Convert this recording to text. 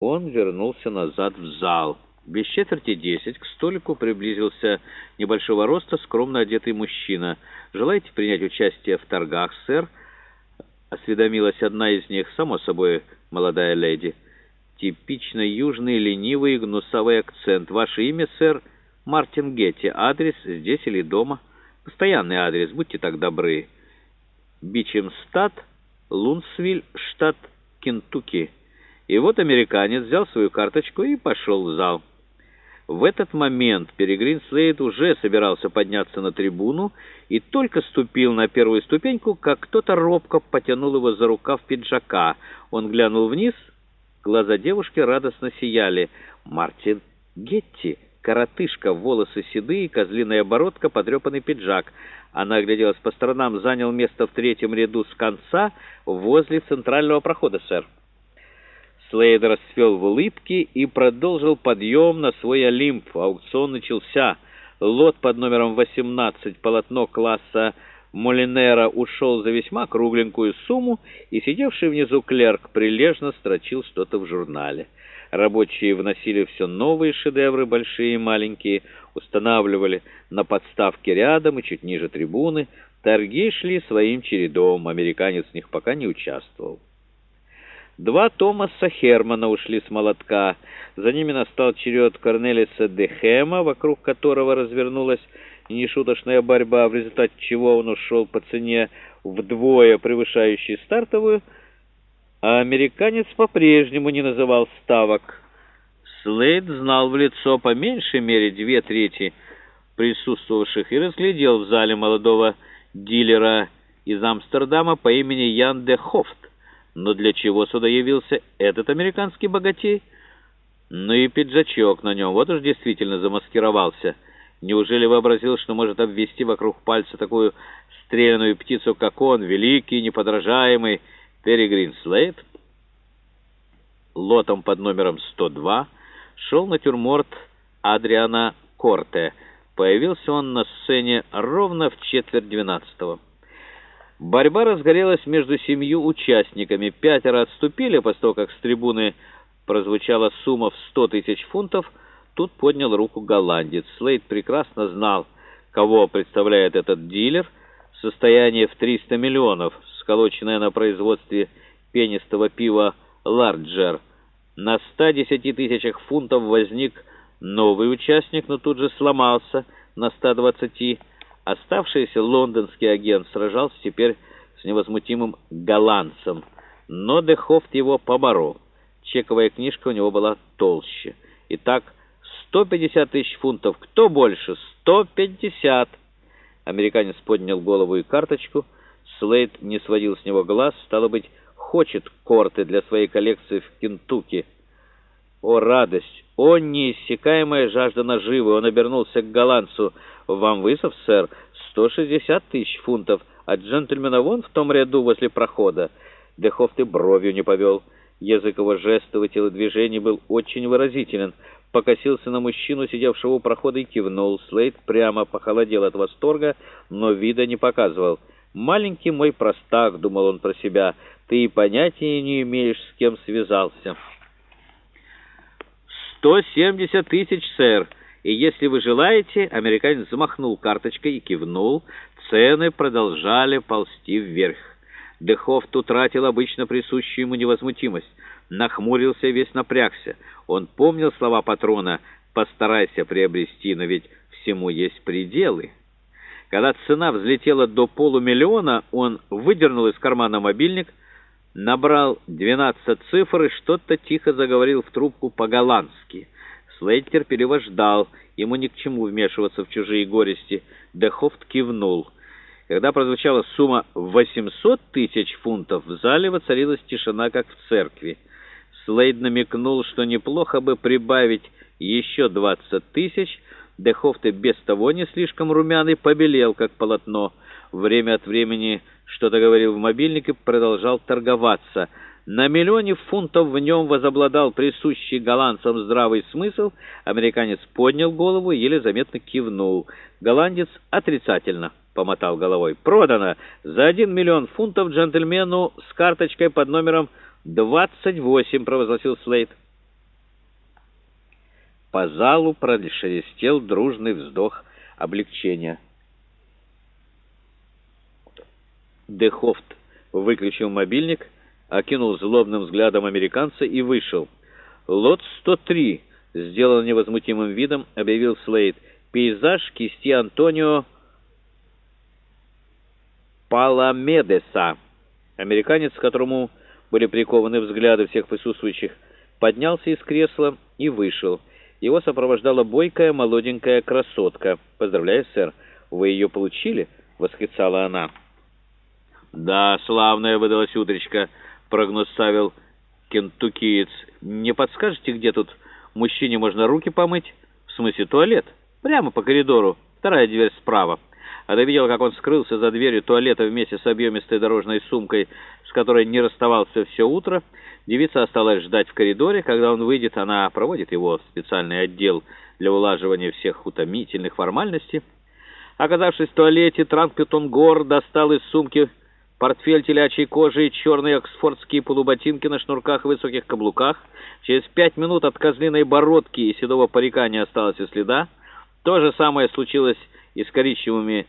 Он вернулся назад в зал. Без четверти десять к столику приблизился небольшого роста скромно одетый мужчина. «Желаете принять участие в торгах, сэр?» Осведомилась одна из них, само собой, молодая леди. «Типично южный, ленивый и гнусавый акцент. Ваше имя, сэр?» «Мартин Гетти. Адрес здесь или дома?» «Постоянный адрес, будьте так добры». «Бичемстад, Лунсвиль, штат Кентукки». И вот американец взял свою карточку и пошел в зал. В этот момент Перегрин Слейд уже собирался подняться на трибуну и только ступил на первую ступеньку, как кто-то робко потянул его за рукав пиджака. Он глянул вниз, глаза девушки радостно сияли. «Мартин Гетти!» Коротышка, волосы седые, козлиная бородка, потрепанный пиджак. Она огляделась по сторонам, занял место в третьем ряду с конца возле центрального прохода, сэр. Слейд расцвел в улыбке и продолжил подъем на свой Олимп. Аукцион начался. Лот под номером 18, полотно класса Молинера, ушел за весьма кругленькую сумму, и сидевший внизу клерк прилежно строчил что-то в журнале. Рабочие вносили все новые шедевры, большие и маленькие, устанавливали на подставке рядом и чуть ниже трибуны. Торги шли своим чередом, американец в них пока не участвовал. Два Томаса Хермана ушли с молотка. За ними настал черед Корнелиса Дехема, вокруг которого развернулась нешуточная борьба, в результате чего он ушел по цене вдвое превышающей стартовую, а американец по-прежнему не называл ставок. Слейд знал в лицо по меньшей мере две трети присутствовавших и разглядел в зале молодого дилера из Амстердама по имени Ян де Хофт. Но для чего сюда явился этот американский богатей? Ну и пиджачок на нем, вот уж действительно замаскировался. Неужели вообразил, что может обвести вокруг пальца такую стрелянную птицу, как он, великий, неподражаемый Перегрин Слейд? Лотом под номером 102 шел натюрморт Адриана Корте. Появился он на сцене ровно в четверть двенадцатого. Борьба разгорелась между семью участниками. Пятеро отступили, после того, как с трибуны прозвучала сумма в сто тысяч фунтов. Тут поднял руку голландец. Слейд прекрасно знал, кого представляет этот дилер. Состояние в 300 миллионов, сколоченное на производстве пенистого пива «Ларджер». На 110 тысячах фунтов возник новый участник, но тут же сломался на 120 Оставшийся лондонский агент сражался теперь с невозмутимым голландцем, но Дехофт его поборол. Чековая книжка у него была толще. Итак, 150 тысяч фунтов. Кто больше? 150. Американец поднял голову и карточку. Слейд не сводил с него глаз. Стало быть, хочет корты для своей коллекции в Кентукки. О, радость! О, неиссякаемая жажда наживы! Он обернулся к голландцу. «Вам вызов, сэр? 160 тысяч фунтов. А джентльмена вон в том ряду возле прохода». Дехов ты бровью не повел. Язык его жестов и телодвижений был очень выразителен. Покосился на мужчину, сидевшего у прохода, и кивнул. Слейд прямо похолодел от восторга, но вида не показывал. «Маленький мой простак», — думал он про себя, — «ты и понятия не имеешь, с кем связался». «Сто семьдесят тысяч, сэр!» И если вы желаете, американец замахнул карточкой и кивнул, цены продолжали ползти вверх. Дехофт утратил обычно присущую ему невозмутимость, нахмурился весь напрягся. Он помнил слова патрона «постарайся приобрести, но ведь всему есть пределы». Когда цена взлетела до полумиллиона, он выдернул из кармана мобильник, набрал 12 цифр и что-то тихо заговорил в трубку по-голландски. Слейд терпеливо ждал, ему ни к чему вмешиваться в чужие горести. Дехофт кивнул. Когда прозвучала сумма 800 тысяч фунтов, в зале воцарилась тишина, как в церкви. Слейд намекнул, что неплохо бы прибавить еще 20 тысяч. Дехофт и без того не слишком румяный побелел, как полотно. Время от времени что-то говорил в мобильник и продолжал торговаться. На миллионе фунтов в нем возобладал присущий голландцам здравый смысл. Американец поднял голову и еле заметно кивнул. Голландец отрицательно помотал головой. «Продано! За один миллион фунтов джентльмену с карточкой под номером 28», — провозгласил Слейд. по залу прошелестел дружный вздох облегчения. Дехофт выключил мобильник, окинул злобным взглядом американца и вышел. «Лот 103», — сделал невозмутимым видом, объявил Слейд. «Пейзаж кисти Антонио Паламедеса». Американец, которому были прикованы взгляды всех присутствующих, поднялся из кресла и вышел. Его сопровождала бойкая молоденькая красотка. «Поздравляю, сэр, вы ее получили?» — восклицала она. «Да, славная выдалась утречка», — прогноз ставил кентукиец. «Не подскажете, где тут мужчине можно руки помыть?» «В смысле туалет?» «Прямо по коридору. Вторая дверь справа». Она видела, как он скрылся за дверью туалета вместе с объемистой дорожной сумкой, с которой не расставался все утро. Девица осталась ждать в коридоре. Когда он выйдет, она проводит его в специальный отдел для улаживания всех утомительных формальностей. Оказавшись в туалете, Транкпютон Гор достал из сумки портфель телячьей кожи и черные оксфордские полуботинки на шнурках и высоких каблуках. Через пять минут от козлиной бородки и седого парика не осталось и следа. То же самое случилось и с коричневыми